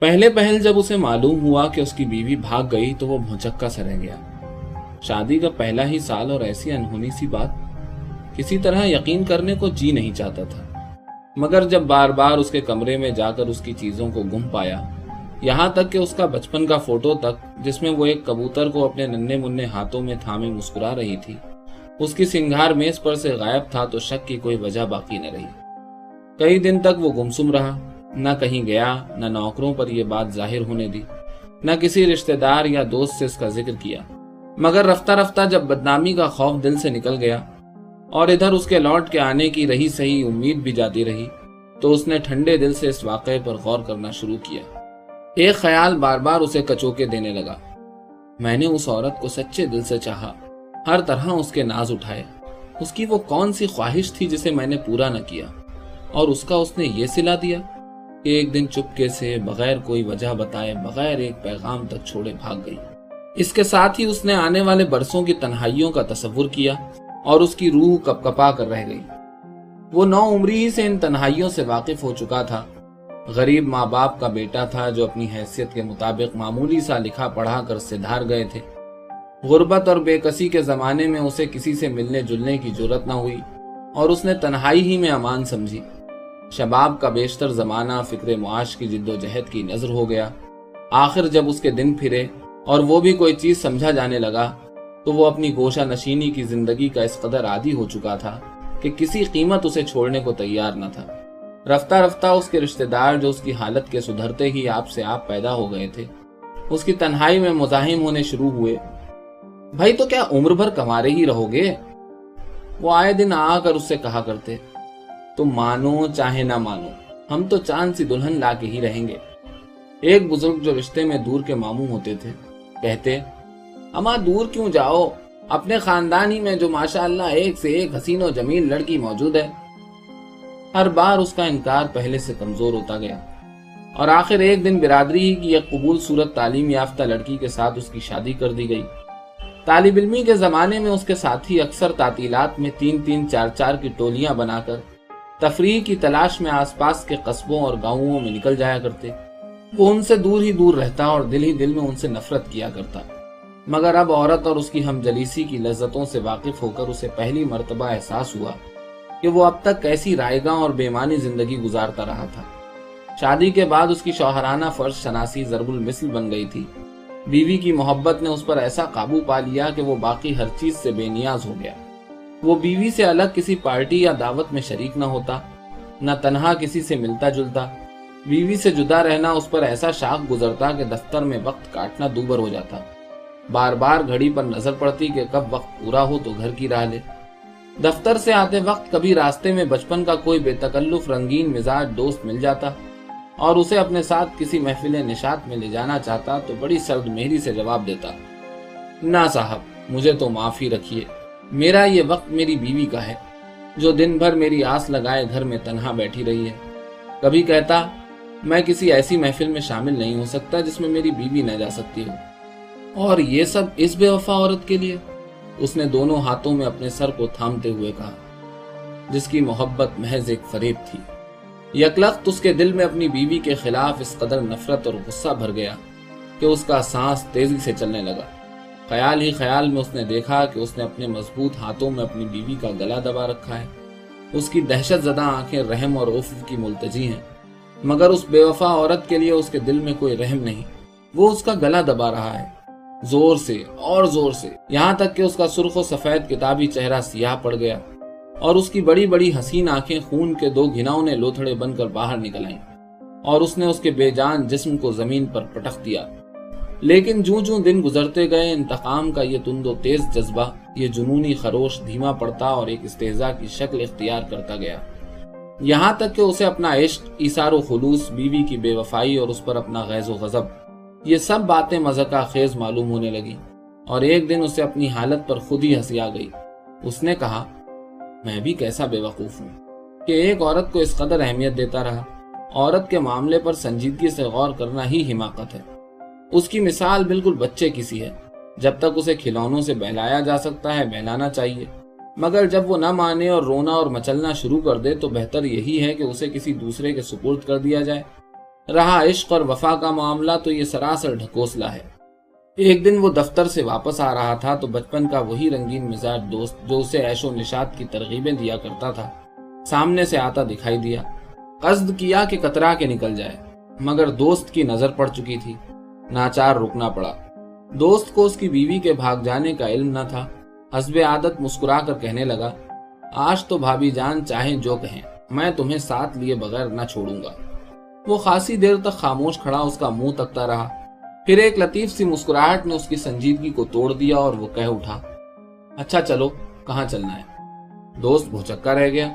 پہلے پہل جب اسے معلوم ہوا کہ اس کی بیوی بھاگ گئی تو وہ بھونچکا سے رہ گیا۔ شادی کا پہلا ہی سال اور ایسی انہونی سی بات کسی طرح یقین کرنے کو جی نہیں چاہتا تھا۔ مگر جب بار بار اس کے کمرے میں جا کر اس کی چیزوں کو گم پایا، یہاں تک کہ اس کا بچپن کا فوٹو تک جس میں وہ ایک کبوتر کو اپنے ننے منہ ہاتھوں میں تھامے مسکرا رہی تھی، اس کی سنگھار میز پر سے غائب تھا تو شک کی کوئی وجہ باقی نہ رہی۔ کئی دن تک وہ گمسم رہا۔ نہ کہیں گیا، نہ نوکروں پر یہ بات ظاہر ہونے دی، نہ کسی رشتہ دار یا دوست سے اس کا ذکر کیا۔ مگر رفتہ رفتہ جب بدنامی کا خوف دل سے نکل گیا اور ادھر اس کے لوٹ کے آنے کی رہی صحیح امید بھی جاتی رہی، تو اس نے ٹھنڈے دل سے اس واقعے پر غور کرنا شروع کیا۔ ایک خیال بار بار اسے کچوکے دینے لگا۔ میں نے اس عورت کو سچے دل سے چاہا، ہر طرح اس کے ناز اٹھائے۔ اس کی وہ کون سی خواہش تھی جسے میں نے پورا نہ کیا؟ اور اس کا اس نے یہ سلا دیا؟ ایک دن چپکے سے بغیر کوئی وجہ بتائے بغیر ایک پیغام تک چھوڑے بھاگ گئی۔ اس کے ساتھ ہی اس نے آنے والے برسوں کی تنہائیوں کا تصور کیا اور اس کی روح کپ کپا کر رہ گئی۔ وہ نو عمری ہی سے ان تنہائیوں سے واقف ہو چکا تھا۔ غریب ماں باپ کا بیٹا تھا جو اپنی حیثیت کے مطابق معمولی سا لکھا پڑھا کر سدھار گئے تھے۔ غربت اور بے کسی کے زمانے میں اسے کسی سے ملنے جلنے کی ضرورت نہ ہوئی اور اس نے تنہائی ہی میں امان سمجھی۔ شباب کا بیشتر زمانہ فکر معاش کی جد و جہد کی نظر ہو گیا۔ آخر جب اس کے دن پھرے اور وہ بھی کوئی چیز سمجھا جانے لگا، تو وہ اپنی گوشہ نشینی کی زندگی کا اس قدر عادی ہو چکا تھا کہ کسی قیمت اسے چھوڑنے کو تیار نہ تھا۔ رفتہ رفتہ اس کے رشتہ دار جو اس کی حالت کے سدھرتے ہی آپ سے آپ پیدا ہو گئے تھے، اس کی تنہائی میں مزاحم ہونے شروع ہوئے۔ بھائی تو کیا عمر بھر کمارے ہی رہو گے؟ وہ آئے دن آ کر اس سے کہا کرتے تم مانو چاہے نہ مانو۔ ہم تو چاند سی دلہن لا کے ہی رہیں گے۔ ایک بزرگ جو رشتے میں دور کے ماموں ہوتے تھے، کہتے، اما دور کیوں جاؤ؟ اپنے خاندان ہی میں جو ماشاء اللہ ایک سے ایک حسین و جمیل لڑکی موجود ہے۔ ہر بار اس کا انکار پہلے سے کمزور ہوتا گیا۔ اور آخر ایک دن برادری کی ایک قبول صورت تعلیم یافتہ لڑکی کے ساتھ اس کی شادی کر دی گئی۔ طالب علمی کے زمانے میں اس کے ساتھی اکثر تعطیلات میں تین تین چار چار کی ٹولیاں بنا کر تفریح کی تلاش میں آس پاس کے قصبوں اور گاؤں میں نکل جایا کرتے۔ وہ ان سے دور ہی دور رہتا اور دل ہی دل میں ان سے نفرت کیا کرتا۔ مگر اب عورت اور اس کی ہم جلیسی کی لذتوں سے واقف ہو کر اسے پہلی مرتبہ احساس ہوا کہ وہ اب تک کیسی رائے گاہ اور بیمانی زندگی گزارتا رہا تھا۔ شادی کے بعد اس کی شوہرانہ فرض شناسی ضرب المثل بن گئی تھی۔ بیوی کی محبت نے اس پر ایسا قابو پا لیا کہ وہ باقی ہر چیز سے بے نیاز ہو گیا۔ وہ بیوی سے الگ کسی پارٹی یا دعوت میں شریک نہ ہوتا، نہ تنہا کسی سے ملتا جلتا۔ بیوی سے جدا رہنا، اس پر ایسا شاخ گزرتا کہ دفتر میں وقت کاٹنا دوبر ہو جاتا۔ بار بار گھڑی پر نظر پڑتی کہ کب وقت پورا ہو تو گھر کی راہ لے۔ دفتر سے آتے وقت کبھی راستے میں بچپن کا کوئی بے تکلف رنگین مزاج دوست مل جاتا اور اسے اپنے ساتھ کسی محفل نشات میں لے جانا چاہتا تو بڑی سرد مہری سے جواب دیتا، نہ صاحب، مجھے تو معافی رکھیے۔ میرا یہ وقت میری بیوی کا ہے، جو دن بھر میری آس لگائے گھر میں تنہا بیٹھی رہی ہے۔ کبھی کہتا، میں کسی ایسی محفل میں شامل نہیں ہو سکتا جس میں میری بیوی نہ جا سکتی ہو۔ اور یہ سب اس بے وفا عورت کے لیے؟ اس نے دونوں ہاتھوں میں اپنے سر کو تھامتے ہوئے کہا، جس کی محبت محض ایک فریب تھی۔ یکلخت اس کے دل میں اپنی بیوی کے خلاف اس قدر نفرت اور غصہ بھر گیا کہ اس کا سانس تیزی سے چلنے لگا۔ خیال ہی خیال میں اس نے دیکھا کہ اس نے اپنے مضبوط ہاتھوں میں اپنی بیوی کا گلا دبا رکھا ہے۔ اس کی دہشت زدہ آنکھیں رحم اور عفو کی ملتجی ہیں۔ مگر اس بے وفا عورت کے لیے اس کے دل میں کوئی رحم نہیں۔ وہ اس کا گلا دبا رہا ہے۔ زور سے اور زور سے۔ یہاں تک کہ اس کا سرخ و سفید کتابی چہرہ سیاہ پڑ گیا۔ اور اس کی بڑی بڑی حسین آنکھیں خون کے دو گھناؤں نے لوتھڑے بن کر باہر نکل آئیں۔ اور اس نے اس کے بے جان جسم کو زمین پر پٹک دیا۔ لیکن جوں جوں دن گزرتے گئے، انتقام کا یہ تند و تیز جذبہ، یہ جنونی خروش دھیما پڑتا اور ایک استحضا کی شکل اختیار کرتا گیا۔ یہاں تک کہ اسے اپنا عشق ایسار و خلوص، بیوی کی بے وفائی اور اس پر اپنا غیظ و غضب، یہ سب باتیں مذہقہ خیز معلوم ہونے لگی اور ایک دن اسے اپنی حالت پر خود ہی ہنسی آ گئی۔ اس نے کہا، میں بھی کیسا بے وقوف ہوں کہ ایک عورت کو اس قدر اہمیت دیتا رہا۔ عورت کے معاملے پر سنجیدگی سے غور کرنا ہی حماقت ہے۔ اس کی مثال بالکل بچے کی سی ہے۔ جب تک اسے کھلونوں سے بہلایا جا سکتا ہے، بہلانا چاہیے۔ مگر جب وہ نہ مانے اور رونا اور مچلنا شروع کر دے، تو بہتر یہی ہے کہ اسے کسی دوسرے کے سپورٹ کر دیا جائے۔ رہا عشق اور وفا کا معاملہ تو یہ سراسر ڈھکوسلا ہے۔ ایک دن وہ دفتر سے واپس آ رہا تھا، تو بچپن کا وہی رنگین مزاج دوست جو اسے ایش و نشاد کی ترغیبیں دیا کرتا تھا، سامنے سے آتا دکھائی دیا۔ قصد کیا کہ کترا کے نکل جائے، مگر دوست کی نظر پڑ چکی تھی۔ ناچار رکنا پڑا۔ دوست کو اس کی بیوی کے بھاگ جانے کا علم نہ تھا۔ حسب عادت مسکرا کر کہنے لگا، آج تو بھابی جان چاہیں جو کہیں، میں تمہیں ساتھ لیے بغیر نہ چھوڑوں گا۔ وہ خاصی دیر تک خاموش کھڑا اس کا منہ تکتا رہا۔ پھر ایک لطیف سی مسکراہٹ نے اس کی سنجیدگی کو توڑ دیا اور وہ کہہ اٹھا اچھا چلو، کہاں چلنا ہے؟ دوست بھوچکا رہ گیا۔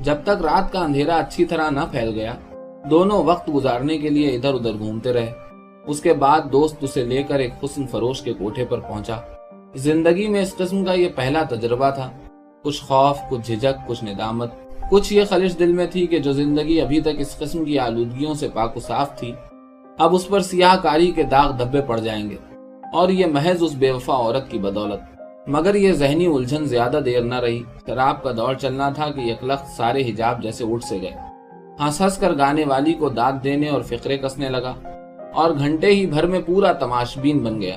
جب تک رات کا اندھیرا اچھی طرح نہ پھیل گیا، دونوں وقت گزارنے کے لیے ادھر ادھر گھومتے رہے۔ اس کے بعد دوست اسے لے کر ایک حسن فروش کے کوٹھے پر پہنچا۔ زندگی میں اس قسم کا یہ پہلا تجربہ تھا۔ کچھ خوف، کچھ جھجک کچھ ندامت، کچھ یہ خلش دل میں تھی کہ جو زندگی ابھی تک اس قسم کی آلودگیوں سے پاک و صاف تھی، اب اس پر سیاہ کاری کے داغ دھبے پڑ جائیں گے۔ اور یہ محض اس بے وفا عورت کی بدولت۔ مگر یہ ذہنی الجھن زیادہ دیر نہ رہی۔ شراب کا دور چلنا تھا کہ یکلخت سارے حجاب جیسے اٹھ سے گئے۔ ہنس ہنس کر گانے والی کو داد دینے اور فکرے کسنے لگا۔ اور گھنٹے ہی بھر میں پورا تماشبین بن گیا۔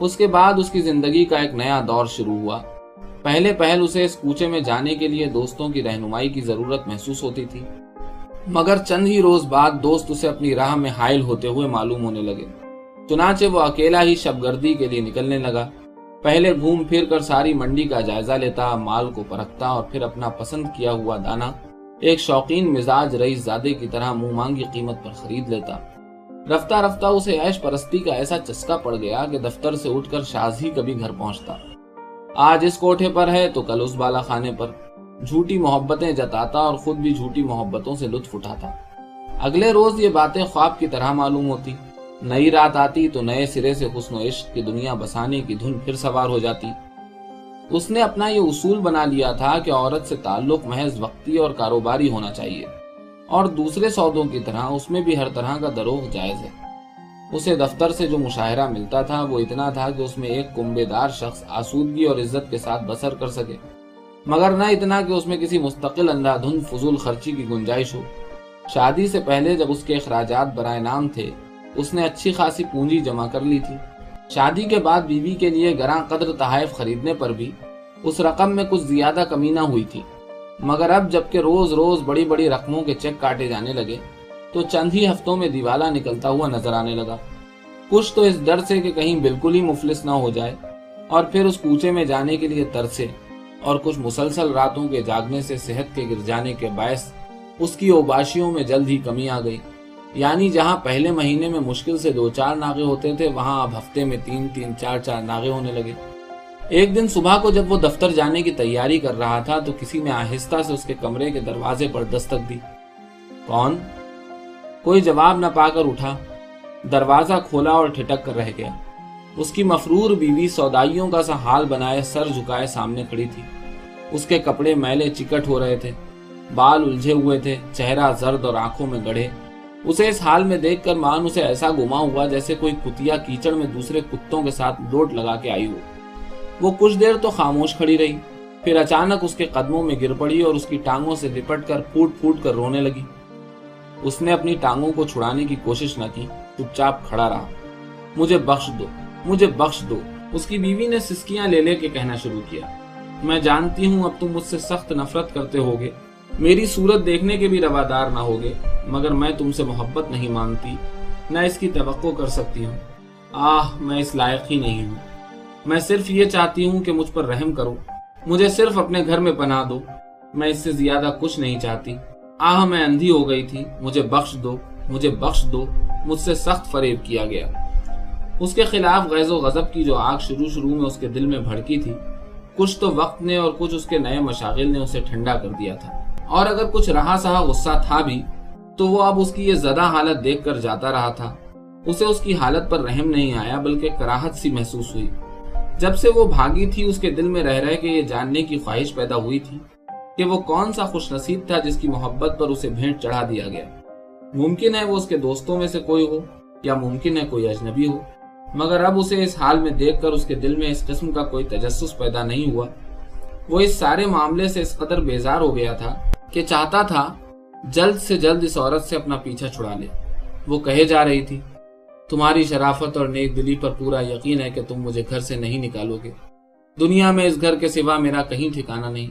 اس کے بعد اس کی زندگی کا ایک نیا دور شروع ہوا۔ پہلے پہل اسے اس کوچے میں جانے کے لیے دوستوں کی رہنمائی کی ضرورت محسوس ہوتی تھی۔ مگر چند ہی روز بعد دوست اسے اپنی راہ میں حائل ہوتے ہوئے معلوم ہونے لگے۔ چنانچہ وہ اکیلا ہی شب گردی کے لیے نکلنے لگا۔ پہلے گھوم پھر کر ساری منڈی کا جائزہ لیتا، مال کو پرکھتا اور پھر اپنا پسند کیا ہوا دانا، ایک شوقین مزاج رئیس زادے کی طرح منہ مانگی قیمت پر خرید لیتا۔ رفتہ رفتہ اسے عیش پرستی کا ایسا چسکا پڑ گیا کہ دفتر سے اٹھ کر شاز ہی کبھی گھر پہنچتا۔ آج اس کوٹھے پر ہے تو کل اس بالا خانے پر۔ جھوٹی محبتیں جتاتا اور خود بھی جھوٹی محبتوں سے لطف اٹھاتا۔ اگلے روز یہ باتیں خواب کی طرح معلوم ہوتی۔ نئی رات آتی تو نئے سرے سے حسن و عشق کی دنیا بسانے کی دھن پھر سوار ہو جاتی۔ اس نے اپنا یہ اصول بنا لیا تھا کہ عورت سے تعلق محض وقتی اور کاروباری ہونا چاہیے۔ اور دوسرے سودوں کی طرح اس میں بھی ہر طرح کا دروغ جائز ہے۔ اسے دفتر سے جو مشاہرہ ملتا تھا، وہ اتنا تھا کہ اس میں ایک کمبے دار شخص آسودگی اور عزت کے ساتھ بسر کر سکے۔ مگر نہ اتنا کہ اس میں کسی مستقل اندھا دھن فضول خرچی کی گنجائش ہو۔ شادی سے پہلے جب اس کے اخراجات برائے نام تھے، اس نے اچھی خاصی پونجی جمع کر لی تھی۔ شادی کے بعد بیوی کے لیے گراں قدر تحائف خریدنے پر بھی اس رقم میں کچھ زیادہ کمی نہ ہوئی تھی۔ مگر اب جبکہ روز روز بڑی بڑی رقموں کے چیک کاٹے جانے لگے، تو چند ہی ہفتوں میں دیوالا نکلتا ہوا نظر آنے لگا۔ کچھ تو اس ڈر سے کہ کہیں بالکل ہی مفلس نہ ہو جائے، اور پھر اس کوچے میں جانے کے لیے ترسے، اور کچھ مسلسل راتوں کے جاگنے سے صحت کے گر جانے کے باعث اس کی اوباشیوں میں جلد ہی کمی آ گئی۔ یعنی جہاں پہلے مہینے میں مشکل سے دو چار ناغے ہوتے تھے، وہاں اب ہفتے میں تین تین چار چار ناغے ہونے لگے۔ ایک دن صبح کو جب وہ دفتر جانے کی تیاری کر رہا تھا تو کسی نے آہستہ سے اس کے کمرے کے دروازے پر دستک دی۔ کون؟ کوئی جواب نہ پا کر اٹھا۔ دروازہ کھولا اور ٹھٹک کر رہ گیا۔ اس کی مفرور بیوی سودائیوں کا سا حال بنائے سر جھکائے سامنے کھڑی تھی۔ اس کے کپڑے میلے چکٹ ہو رہے تھے۔ بال الجھے ہوئے تھے، چہرہ زرد اور آنکھوں میں گڑھے۔ اسے اس حال میں دیکھ کر مان اسے ایسا گما ہوا جیسے کوئی کتیا کیچڑ میں دوسرے کتوں کے ساتھ ڈوٹ لگا کے آئی ہو۔ وہ کچھ دیر تو خاموش کھڑی رہی۔ پھر اچانک اس کے قدموں میں گر پڑی اور اس کی ٹانگوں سے لپٹ کر پھوٹ پھوٹ کر رونے لگی۔ اس نے اپنی ٹانگوں کو چھڑانے کی کوشش نہ کی، چپ چاپ کھڑا رہا۔ مجھے بخش دو، مجھے بخش دو۔ اس کی بیوی نے سسکیاں لے لے کے کہنا شروع کیا۔ میں جانتی ہوں اب تم مجھ سے سخت نفرت کرتے ہوگے۔ میری صورت دیکھنے کے بھی روادار نہ ہوگے، مگر میں تم سے محبت نہیں مانتی، نہ اس کی توقع کر سکتی ہوں۔ آہ، میں اس لائق ہی نہیں ہوں۔ میں صرف یہ چاہتی ہوں کہ مجھ پر رحم کرو۔ مجھے صرف اپنے گھر میں پناہ دو۔ میں اس سے زیادہ کچھ نہیں چاہتی۔ آہ، میں اندھی ہو گئی تھی۔ مجھے بخش دو۔ مجھے بخش دو۔ مجھ سے سخت فریب کیا گیا۔ اس کے خلاف غیظ و غضب کی جو آگ شروع شروع میں اس کے دل میں بھڑکی تھی، کچھ تو وقت نے اور کچھ اس کے نئے مشاغل نے اسے ٹھنڈا کر دیا تھا۔ اور اگر کچھ رہا سہا غصہ تھا بھی، تو وہ اب اس کی یہ زدہ حالت دیکھ کر جاتا رہا تھا۔ اسے اس کی حالت پر رحم نہیں آیا، بلکہ کراہت سی محسوس ہوئی۔ جب سے وہ بھاگی تھی، اس کے دل میں رہ رہے کہ یہ جاننے کی خواہش پیدا ہوئی تھی کہ وہ کون سا خوش نصیب تھا جس کی محبت پر اسے بھینٹ چڑھا دیا گیا۔ ممکن ہے وہ اس کے دوستوں میں سے کوئی ہو یا ممکن ہے کوئی اجنبی ہو، مگر اب اسے اس حال میں دیکھ کر اس کے دل میں اس قسم کا کوئی تجسس پیدا نہیں ہوا۔ وہ اس سارے معاملے سے اس قدر بیزار ہو گیا تھا کہ چاہتا تھا جلد سے جلد اس عورت سے اپنا پیچھا چھڑا لے۔ وہ کہے جا رہی تھی تمہاری شرافت اور نیک دلی پر پورا یقین ہے کہ تم مجھے گھر سے نہیں نکالو گے۔ دنیا میں اس گھر کے سوا میرا کہیں ٹھکانہ نہیں۔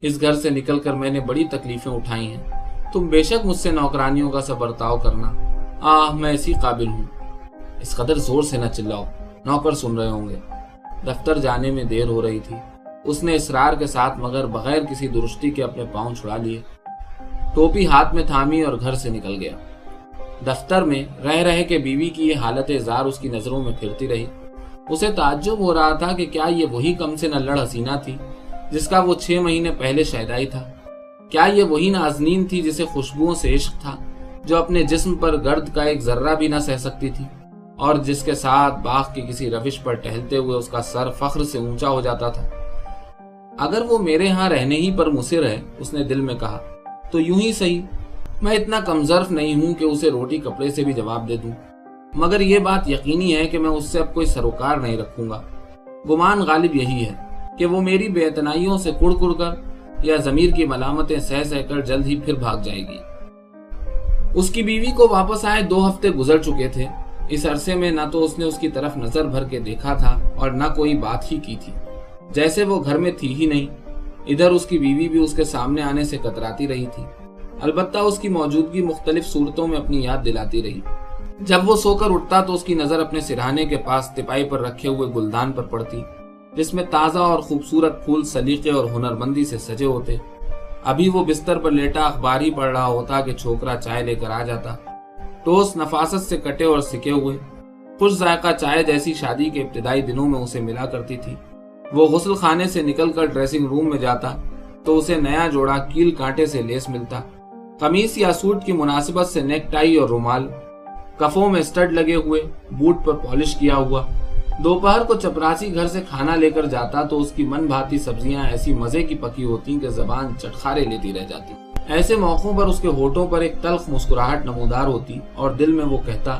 اس گھر سے نکل کر میں نے بڑی تکلیفیں اٹھائی ہیں۔ تم بے شک مجھ سے نوکرانیوں کا سا برتاؤ کرنا۔ آہ، میں اسی قابل ہوں۔ اس قدر زور سے نہ چلاؤ۔ نوکر سن رہے ہوں گے۔ دفتر جانے میں دیر ہو رہی تھی۔ اس نے اسرار کے ساتھ مگر بغیر کسی درستی کے اپنے پاؤں چھڑا لیے۔ ٹوپی ہاتھ میں تھامی اور گھر سے نکل گیا۔ دفتر میں رہ رہے کے بیوی کی یہ حالت اظہار اس کی نظروں میں پھرتی رہی۔ اسے تعجب ہو رہا تھا کہ کیا یہ وہی کم سے نہ حسینہ تھی، جس کا وہ چھ مہینے پہلے شہدائی تھا۔ کیا یہ وہی نازنین تھی جسے خوشبوؤں سے عشق تھا، جو اپنے جسم پر گرد کا ایک ذرہ بھی نہ سہ سکتی تھی، اور جس کے ساتھ باغ کی کسی روش پر ٹہلتے ہوئے اس کا سر فخر سے اونچا ہو جاتا تھا۔ اگر وہ میرے ہاں رہنے ہی پر مصر ہے، اس نے دل میں کہا، تو یوں ہی صحیح۔ میں اتنا کمزرف نہیں ہوں کہ اسے روٹی کپڑے سے بھی جواب دے دوں۔ مگر یہ بات یقینی ہے کہ میں اس سے اب کوئی سروکار نہیں رکھوں گا۔ گمان غالب یہی ہے کہ وہ میری بے اتنائیوں سے کڑ کڑ کر یا ضمیر کی ملامتیں سہ سہ کر جلد ہی پھر بھاگ جائے گی۔ اس کی بیوی کو واپس آئے دو ہفتے گزر چکے تھے۔ اس عرصے میں نہ تو اس نے اس کی طرف نظر بھر کے دیکھا تھا اور نہ کوئی بات ہی کی تھی۔ جیسے وہ گھر میں تھی ہی نہیں، ادھر اس کی بیوی بھی اس کے سامنے آنے سے کتراتی رہی تھی۔ البتہ اس کی موجودگی مختلف صورتوں میں اپنی یاد دلاتی رہی۔ جب وہ سو کر اٹھتا تو اس کی نظر اپنے سرہانے کے پاس تپائی پر رکھے ہوئے گلدان پر پڑتی، جس میں تازہ اور خوبصورت پھول سلیقے اور ہنر مندی سے سجے ہوتے۔ ابھی وہ بستر پر لیٹا اخبار ہی پڑھ رہا ہوتا کہ چھوکرا چائے لے کر آ جاتا۔ ٹوس نفاست سے کٹے اور سکے ہوئے۔ خوش ذائقہ چائے جیسی شادی کے ابتدائی دنوں میں اسے ملا کرتی تھی۔ وہ غسل خانے سے نکل کر ڈریسنگ روم میں جاتا تو اسے نیا جوڑا کیل کانٹے سے لیس ملتا۔ قمیص یا سوٹ کی مناسبت سے نیک ٹائی اور رومال۔ کفوں میں سٹڈ لگے ہوئے، بوٹ پر پالش کیا ہوا۔ دوپہر کو چپراسی گھر سے کھانا لے کر جاتا تو اس کی من بھاتی سبزیاں ایسی مزے کی پکی ہوتی کہ زبان چٹخارے لیتی رہ جاتی۔ ایسے موقعوں پر اس کے ہوٹوں پر ایک تلخ مسکراہٹ نمودار ہوتی اور دل میں وہ کہتا،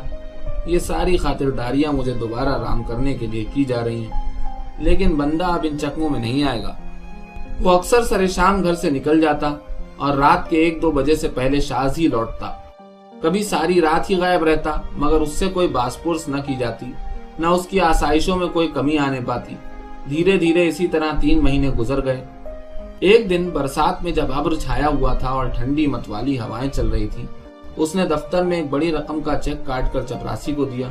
یہ ساری خاطرداریاں مجھے دوبارہ رام کرنے کے لیے کی جا رہی ہیں، لیکن بندہ اب ان چکموں میں نہیں آئے گا۔ وہ اکثر سر شام گھر سے نکل جاتا اور رات کے ایک دو بجے سے پہلے شاز ہی لوٹتا۔ کبھی ساری رات ہی غائب رہتا، مگر اس سے کوئی باسپورس نہ کی جاتی، نہ اس کی آسائشوں میں کوئی کمی آنے پاتی۔ دھیرے دھیرے اسی طرح تین مہینے گزر گئے۔ ایک دن برسات میں جب ابر چھایا ہوا تھا اور ٹھنڈی متوالی ہوائیں چل رہی تھی اس نے دفتر میں ایک بڑی رقم کا چیک کاٹ کر چپراسی کو دیا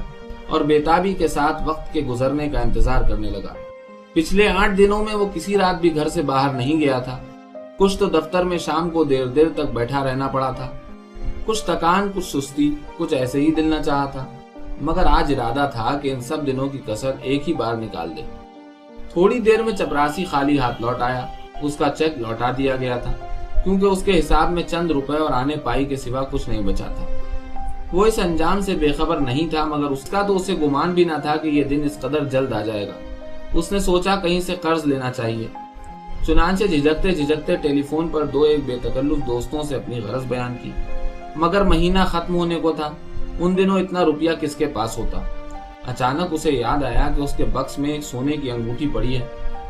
اور بیتابی کے ساتھ وقت کے گزرنے کا انتظار کرنے لگا۔ پچھلے آٹھ دنوں میں وہ کسی رات بھی گھر سے باہر نہیں گیا تھا۔ کچھ تو دفتر میں شام کو دیر دیر تک بیٹھا رہنا پڑا تھا۔ کچھ تکان کچھ سستی، کچھ ایسے ہی دلنا چاہا تھا۔ مگر آج ارادہ تھا کہ ان سب دنوں کی کسر ایک ہی بار نکال دے۔ تھوڑی دیر میں چپراسی خالی ہاتھ لوٹ آیا۔ اس کا چیک لوٹا دیا گیا تھا، کیونکہ اس کے حساب میں چند روپے اور آنے پائی کے سوا کچھ نہیں بچا تھا۔ وہ اس انجام سے بے خبر نہیں تھا، مگر اس کا تو اسے گمان بھی نہ تھا کہ یہ دن اس قدر جلد آ جائے گا۔ اس نے سوچا کہیں سے قرض لینا چاہیے۔ چنانچہ جھجکتے جھجکتے ٹیلی فون پر دو ایک بے تکلف دوستوں سے اپنی غرض بیان کی۔ مگر مہینہ ختم ہونے کو تھا۔ ان دنوں اتنا روپیہ کس کے پاس ہوتا؟ اچانک اسے یاد آیا کہ اس کے بکس میں ایک سونے کی انگوٹھی پڑی ہے،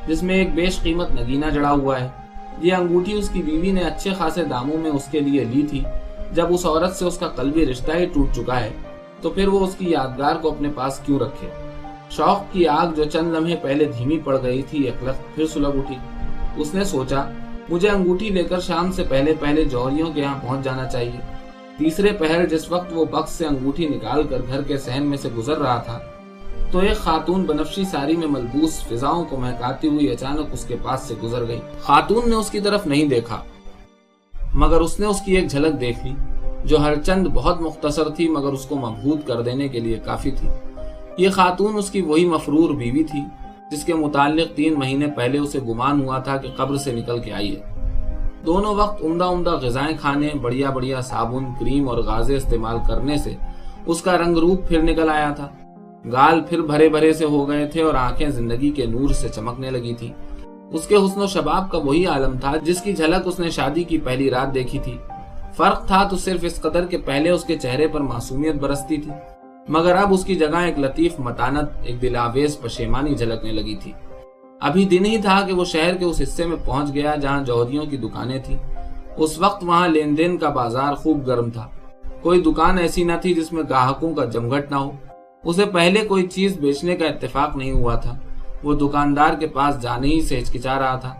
جس میں ایک بیش قیمت نگینہ جڑا ہوا ہے۔ یہ انگوٹھی اس کی بیوی نے اچھے خاصے داموں میں اس کے لیے لی تھی۔ جب اس عورت سے اس کا قلبی رشتہ ہی ٹوٹ چکا ہے، تو پھر وہ اس کی یادگار کو اپنے پاس کیوں رکھے؟ شوق کی آگ جو چند لمحے پہلے دھیمی پڑ گئی تھی، ایک لخت پھر سلگ اٹھی۔ اس نے سوچا، مجھے انگوٹھی لے کر شام سے پہلے پہلے جوہریوں کے یہاں پہنچ جانا چاہیے۔ تیسرے پہر جس وقت وہ بکس سے انگوٹھی نکال کر گھر کے سہن میں سے گزر رہا تھا، تو ایک خاتون بنفشی ساری میں ملبوس فضاؤں کو مہکاتی ہوئی اچانک اس کے پاس سے گزر گئی۔ خاتون نے اس کی طرف نہیں دیکھا، مگر اس نے اس کی ایک جھلک دیکھ لی، جو ہر چند بہت مختصر تھی، مگر اس کو مبہوت کر دینے کے لیے کافی تھی۔ یہ خاتون اس کی وہی مفرور بیوی تھی جس کے متعلق تین مہینے پہلے اسے گمان ہوا تھا کہ قبر سے نکل کے آئی ہے۔ دونوں وقت عمدہ عمدہ غذائیں کھانے، بڑھیا بڑھیا صابن، کریم اور غازے استعمال کرنے سے اس کا رنگ روپ پھر نکل آیا تھا۔ گال پھر بھرے بھرے سے ہو گئے تھے اور آنکھیں زندگی کے نور سے چمکنے لگی تھی اس کے حسن و شباب کا وہی عالم تھا جس کی جھلک اس نے شادی کی پہلی رات دیکھی تھی۔ فرق تھا تو صرف اس قدر کے پہلے اس کے چہرے پر معصومیت برستی تھی۔ مگر اب اس کی جگہ ایک لطیف متانت، ایک دلاویز پشیمانی جھلکنے لگی تھی۔ ابھی دن ہی تھا کہ وہ شہر کے اس حصے میں پہنچ گیا جہاں جوہریوں کی دکانیں تھیں۔ اس وقت وہاں لین دین کا بازار خوب گرم تھا۔ کوئی دکان ایسی نہ تھی جس میں گاہکوں کا جمگھٹ نہ ہو۔ اسے پہلے کوئی چیز بیچنے کا اتفاق نہیں ہوا تھا۔ وہ دکاندار کے پاس جانے ہی سے ہچکچا رہا تھا۔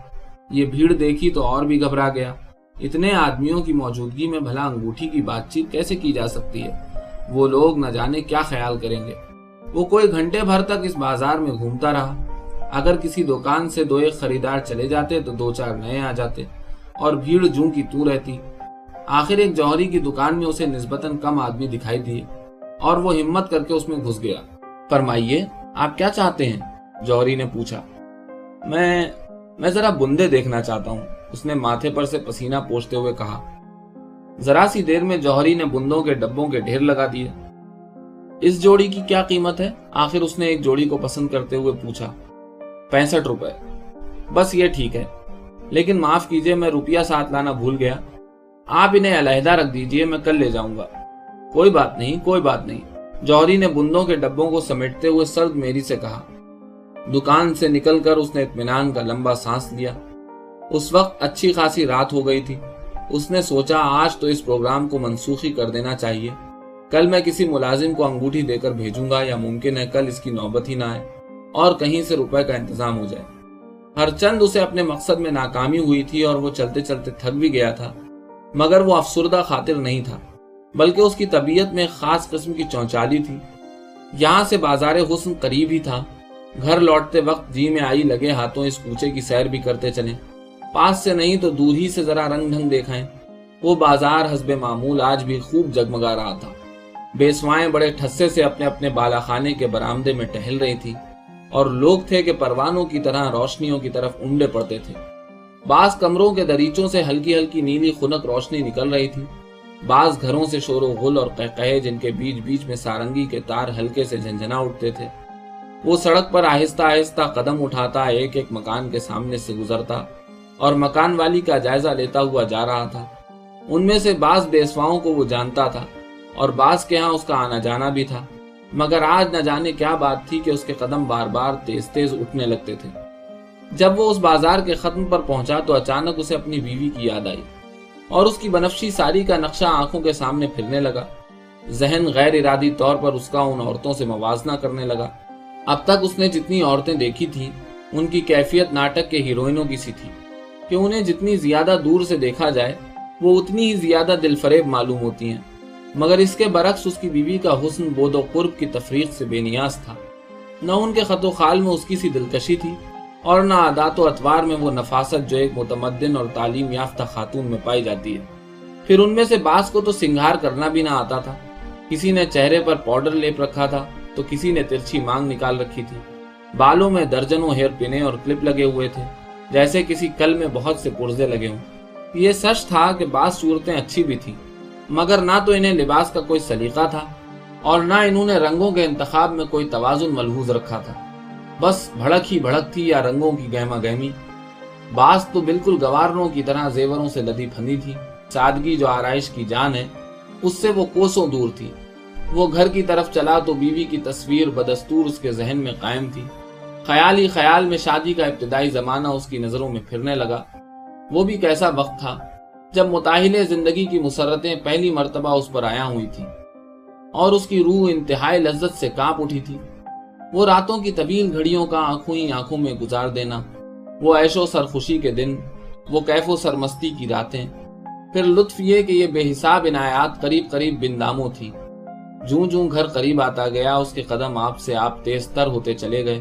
یہ بھیڑ دیکھی تو اور بھی گھبرا گیا۔ اتنے آدمیوں کی موجودگی میں بھلا انگوٹھی کی بات چیت کیسے کی جا سکتی ہے؟ وہ لوگ نہ جانے کیا خیال کریں گے۔ وہ کوئی گھنٹے بھر تک اس بازار میں گھومتا رہا۔ اگر کسی دکان سے دو ایک خریدار چلے جاتے تو دو چار نئے آ جاتے اور بھیڑ جوں کی تو رہتی۔ آخر ایک جوہری کی دکان میں اسے نسبتاً کم آدمی دکھائی دیے اور وہ ہمت کر کے اس میں گھس گیا۔ فرمائیے، آپ کیا چاہتے ہیں؟ جوہری نے پوچھا۔ میں میں ذرا بندے دیکھنا چاہتا ہوں۔ اس نے ماتھے پر سے پسینہ پوچھتے ہوئے کہا ذرا سی دیر میں جوہری نے بندوں کے ڈبوں کے ڈھیر لگا دیے۔ اس جوڑی کی کیا قیمت ہے؟ آخر اس نے ایک جوڑی کو پسند کرتے ہوئے پوچھا۔ پینسٹھ روپے۔ بس یہ ٹھیک ہے۔ لیکن معاف کیجیے، میں روپیہ ساتھ لانا بھول گیا۔ آپ انہیں علیحدہ رکھ دیجیے، میں کل لے جاؤں گا۔ کوئی بات نہیں، کوئی بات نہیں۔ جوہری نے بندوں کے ڈبوں کو سمیٹتے ہوئے سرد میری سے کہا۔ دکان سے نکل کر اس نے اطمینان کا لمبا سانس لیا۔ اس وقت اچھی خاصی رات ہو گئی تھی۔ اس نے سوچا آج تو اس پروگرام کو منسوخی کر دینا چاہیے۔ کل میں کسی ملازم کو انگوٹھی دے کر بھیجوں گا یا ممکن ہے کل اس کی نوبت ہی نہ آئے اور کہیں سے روپے کا انتظام ہو جائے۔ ہر چند اسے اپنے مقصد میں ناکامی ہوئی تھی اور وہ چلتے چلتے تھک بھی گیا تھا، مگر وہ افسردہ خاطر نہیں تھا، بلکہ اس کی طبیعت میں خاص قسم کی چونچالی تھی۔ یہاں سے بازار حسن قریب ہی تھا۔ گھر لوٹتے وقت جی میں آئی، لگے ہاتھوں اس کوچے کی سیر بھی کرتے چلیں پاس سے نہیں تو دور ہی سے ذرا رنگ ڈھنگ دیکھائیں۔ وہ بازار حسب معمول آج بھی خوب جگمگا رہا تھا۔ بیسوائیں بڑے ٹھسے سے اپنے اپنے بالا خانے کے برامدے میں ٹہل رہی تھی اور لوگ تھے کہ پروانوں کی طرح روشنیوں کی طرف انڈے پڑتے تھے۔ بعض کمروں کے دریچوں سے ہلکی ہلکی نیلی خنک روشنی نکل رہی تھی۔ بعض گھروں سے شور و غل اور قہقہے جن کے بیچ بیچ میں سارنگی کے تار ہلکے سے جھنجھنا اٹھتے تھے۔ وہ سڑک پر آہستہ آہستہ قدم اٹھاتا، ایک ایک مکان کے سامنے سے گزرتا۔ اور مکان والی کا جائزہ لیتا ہوا جا رہا تھا۔ ان میں سے بعض بیسواؤں کو وہ جانتا تھا اور بعض کے ہاں اس کا آنا جانا بھی تھا۔ مگر آج نہ جانے کیا بات تھی کہ اس کے قدم بار بار تیز تیز اٹھنے لگتے تھے۔ جب وہ اس بازار کے ختم پر پہنچا تو اچانک اسے اپنی بیوی کی یاد آئی اور اس کی بنفشی ساری کا نقشہ آنکھوں کے سامنے پھرنے لگا۔ ذہن غیر ارادی طور پر اس کا ان عورتوں سے موازنہ کرنے لگا۔ اب تک اس نے جتنی عورتیں دیکھی تھی ان کی کیفیت ناٹک کے ہیروئنوں کی سی تھی۔ کہ انہیں جتنی زیادہ دور سے دیکھا جائے، وہ اتنی ہی زیادہ دل فریب معلوم ہوتی ہیں۔ مگر اس کے برعکس اس کی بیوی کا حسن بود و قرب کی تفریق سے بے نیاز تھا۔ نہ ان کے خط و خال میں اس کی سی دلکشی تھی اور نہ عادات و اتوار میں وہ نفاست جو ایک متمدن اور تعلیم یافتہ خاتون میں پائی جاتی ہے۔ پھر ان میں سے بعض کو تو سنگھار کرنا بھی نہ آتا تھا۔ کسی نے چہرے پر پاؤڈر لیپ رکھا تھا تو کسی نے ترچھی مانگ نکال رکھی تھی۔ بالوں میں درجنوں ہیئر پنے اور کلپ لگے ہوئے تھے۔ جیسے کسی کل میں بہت سے پرزے لگے ہوں۔ یہ سچ تھا کہ بعض صورتیں اچھی بھی تھیں، مگر نہ تو انہیں لباس کا کوئی سلیقہ تھا اور نہ انہوں نے رنگوں کے انتخاب میں کوئی توازن ملحوظ رکھا تھا۔ بس بھڑک ہی بھڑک تھی یا رنگوں کی گہما گہمی۔ بعض تو بالکل گوارنوں کی طرح زیوروں سے لدی پھندی تھی۔ سادگی جو آرائش کی جان ہے، اس سے وہ کوسوں دور تھی۔ وہ گھر کی طرف چلا تو بیوی کی تصویر بدستور اس کے ذہن میں قائم تھی۔ خیال ہی خیال میں شادی کا ابتدائی زمانہ اس کی نظروں میں پھرنے لگا۔ وہ بھی کیسا وقت تھا جب متاحل زندگی کی مسرتیں پہلی مرتبہ اس پر آیا ہوئی تھی اور اس کی روح انتہائی لذت سے کاپ اٹھی تھی۔ وہ راتوں کی طویل گھڑیوں کا آنکھوں ہی آنکھوں میں گزار دینا، وہ عیش و سرخوشی کے دن، وہ کیف و سرمستی کی راتیں۔ پھر لطف یہ کہ یہ بے حساب عنایات قریب قریب بنداموں تھی جوں جوں گھر قریب آتا گیا، اس کے قدم آپ سے آپ تیز تر ہوتے چلے گئے۔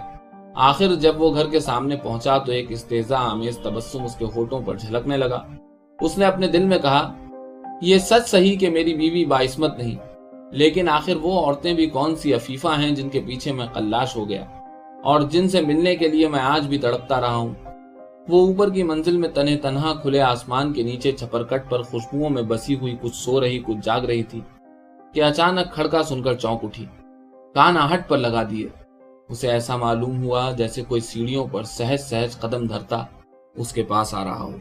آخر جب وہ گھر کے سامنے پہنچا تو ایک استیزا آمیز تبسم اس کے ہوٹوں پر جھلکنے لگا۔ اس نے اپنے دل میں کہا، یہ سچ صحیح کہ میری بیوی باعثمت نہیں، لیکن آخر وہ عورتیں بھی کون سی افیفہ ہیں جن کے پیچھے میں قلاش ہو گیا، اور جن سے ملنے کے لیے میں آج بھی تڑپتا رہا ہوں۔ وہ اوپر کی منزل میں تنہ تنہا کھلے آسمان کے نیچے چھپرکٹ پر خوشبوؤں میں بسی ہوئی کچھ سو رہی، کچھ جاگ رہی تھی کہ اچانک کھڑکا سن کر چونک اٹھی۔ کان آہٹ پر لگا دیے۔ اسے ایسا معلوم ہوا جیسے کوئی سیڑھیوں پر سہج سہج قدم دھرتا اس کے پاس آ رہا ہو۔